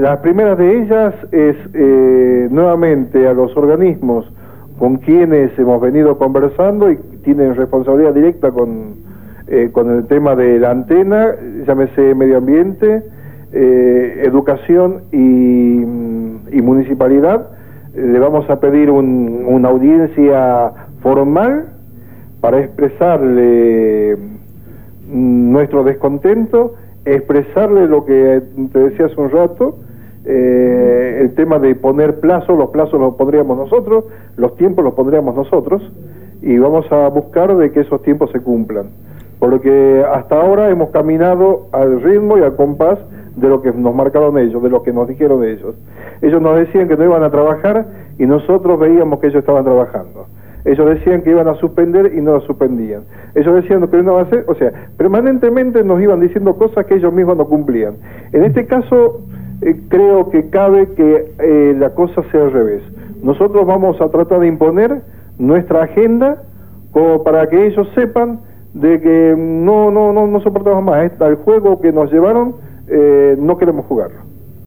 la primera de ellas es eh, nuevamente a los organismos con quienes hemos venido conversando y tienen responsabilidad directa con, eh, con el tema de la antena, llámese medio ambiente, eh, educación y, y municipalidad. le vamos a pedir una audiencia formal para expresarle nuestro descontento expresarle lo que te decía hace un rato, eh, el tema de poner plazos, los plazos los pondríamos nosotros, los tiempos los pondríamos nosotros, y vamos a buscar de que esos tiempos se cumplan. Por lo que hasta ahora hemos caminado al ritmo y al compás de lo que nos marcaron ellos, de lo que nos dijeron ellos. Ellos nos decían que no iban a trabajar y nosotros veíamos que ellos estaban trabajando. Ellos decían que iban a suspender y no lo suspendían. Ellos decían que no iban a hacer, o sea, permanentemente nos iban diciendo cosas que ellos mismos no cumplían. En este caso, eh, creo que cabe que eh, la cosa sea al revés. Nosotros vamos a tratar de imponer nuestra agenda para que ellos sepan de que no, no, no, no soportamos más. El juego que nos llevaron, eh, no queremos jugarlo.